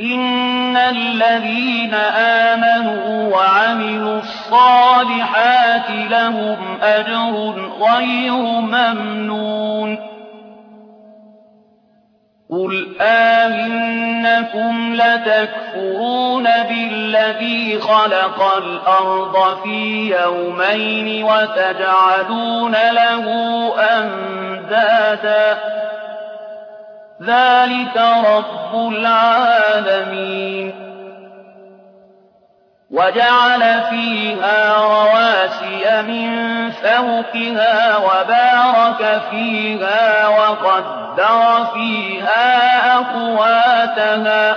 إن الذين آمنوا وعملوا الصالحات لهم أجر غير ممنون قل آمنكم لتكفرون بالذي خلق الأرض في يومين وتجعلون له أندادا ذلك رب العالمين وجعل فيها رواسي من فوقها وبارك فيها وقدر فيها أقواتها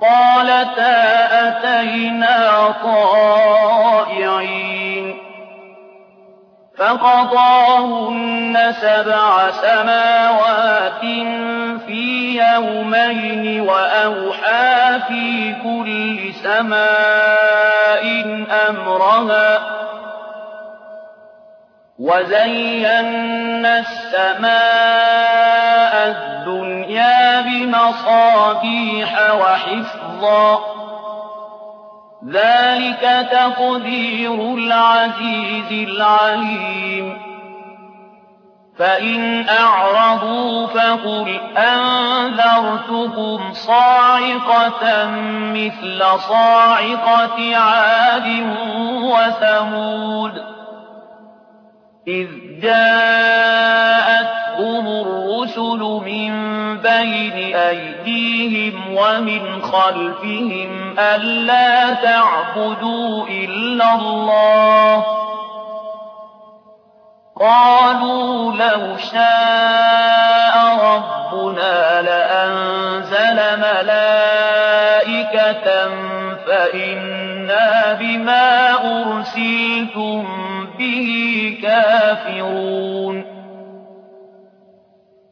قالتا أتينا طائعين فقضاهن سبع سماوات في يومين وأوحى في كل سماء أمرها وزينا السماء الدنيا بمصابيح وحفظا. ذلك تقدير العزيز العليم. فإن أعرضوا فقل أنذرتكم صاعقة مثل صاعقة عاد وثمود. إذ جاءتهم الرسل من بين أيديهم ومن خلفهم ألا تعبدوا إلا الله. قالوا لو شاء ربنا لأنزل ملائكة فإنا بما أرسلتم به كافرون.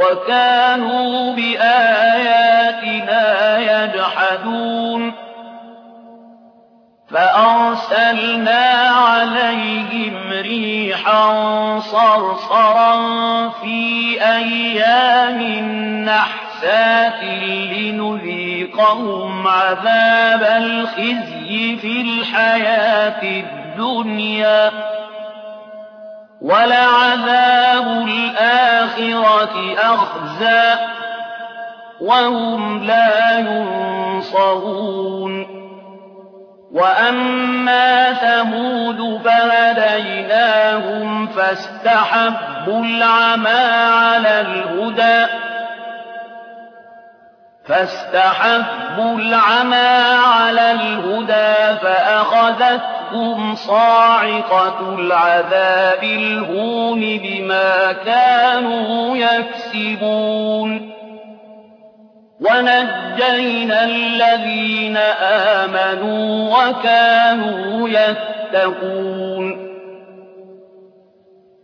وكانوا بآياتنا يجحدون. فأرسلنا عليهم ريحا صرصرا في أيام نحسات لنذيقهم عذاب الخزي في الحياة الدنيا. ولعذاب الآخرة أخزى وهم لا ينصرون. وأما ثمود فهديناهم فاستحبوا العمى على الهدى. فاستحبوا العمى على الهدى فأخذتهم صاعقة العذاب الهون بما كانوا يكسبون. ونجينا الذين آمنوا وكانوا يتقون.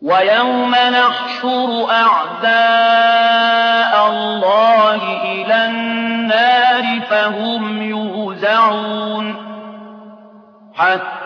ويوم نحشر أعداء الله إلى النار فهم يوزعون. حتى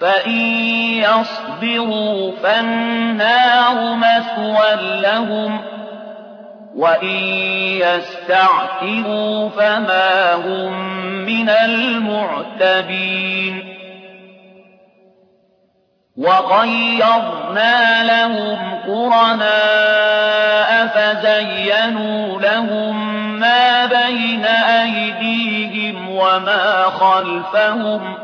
فإن يصبروا فالنار مثوى لهم وإن يستعتبوا فما هم من المعتبين وغيرنا لهم قرناء فزينوا لهم ما بين أيديهم وما خلفهم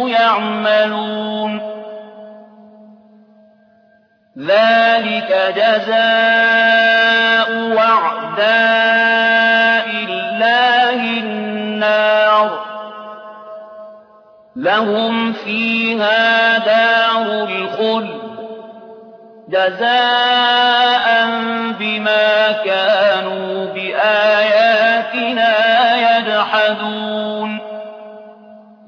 يعملون. ذلك جزاء وعداء الله النار. لهم فيها دار الخلد. جزاء بما كانوا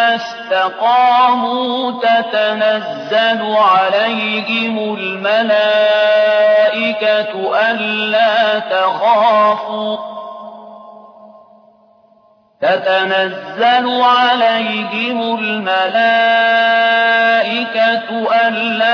اسْتَقَامُوا تَتَنَزَّلُ عَلَيْهِمُ الْمَلَائِكَةُ أَلَّا تَخَافُوا. تتنزل عليهم الملائكة ألا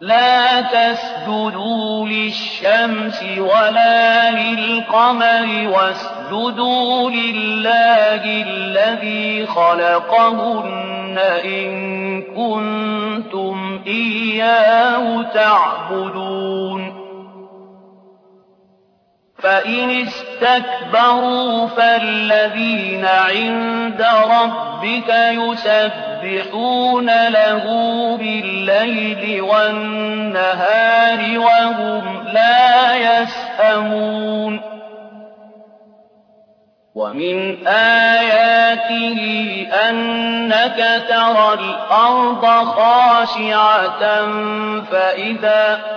لا تسجدوا للشمس ولا للقمر واسجدوا لله الذي خلقهن إن كنتم إياه تعبدون فإن استكبروا فالذين عند ربك يسبحون له بالليل والنهار وهم لا يسأمون ومن آياته أنك ترى الأرض خاشعة فإذا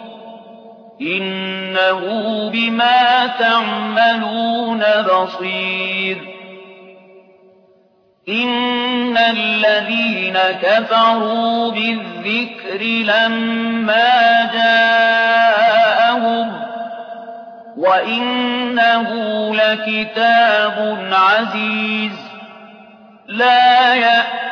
إِنَّهُ بِمَا تَعْمَلُونَ بَصِيرٌ. إِنَّ الَّذِينَ كَفَرُوا بِالذِّكْرِ لَمَّا جَاءَهُمْ وَإِنَّهُ لَكِتَابٌ عَزِيزٌ لَّا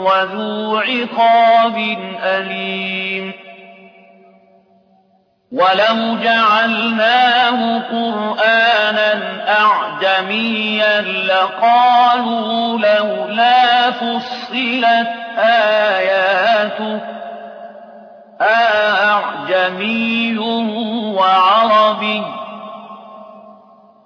وَذُو عِقَابٍ أَلِيمٍ. وَلَوْ جَعَلْنَاهُ قُرْآنًا أَعْجَمِيًّا لَّقَالُوا لَوْلَا فُصِّلَتْ آيَاتُهُ ۖ. أَأَعْجَمِيٌّ وَعَرَبِيٌّ ۗ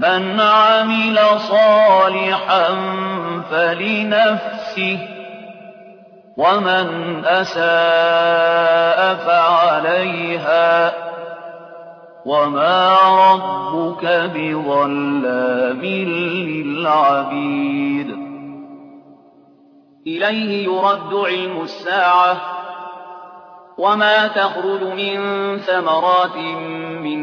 مَنْ عَمِلَ صَالِحًا فَلِنَفْسِهِ ۖ وَمَنْ أَسَاءَ فَعَلَيْهَا ۗ وَمَا رَبُّكَ بِظَلَّامٍ لِّلْعَبِيدِ. إِلَيْهِ يُرَدُّ عِلْمُ السَّاعَةِ وَمَا تَخْرُجُ مِن ثَمَرَاتٍ مِّنْ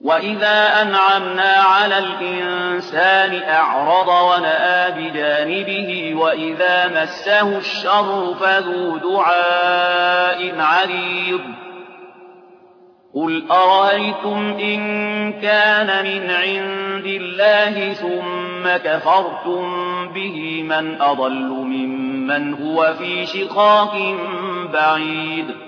وَإِذَا أَنْعَمْنَا عَلَى الْإِنسَانِ أَعْرَضَ وَنَأَىٰ بِجَانِبِهِ وَإِذَا مَسَّهُ الشَّرُّ فَذُو دُعَاءٍ عَرِيضٍ. قُلْ أَرَأَيْتُمْ إِن كَانَ مِنْ عِندِ اللَّهِ ثُمَّ كَفَرْتُم بِهِ مَنْ أَضَلُّ مِمَّنْ هُوَ فِي شِقَاقٍ بَعِيدٍ.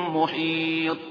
مُّحِيطٌ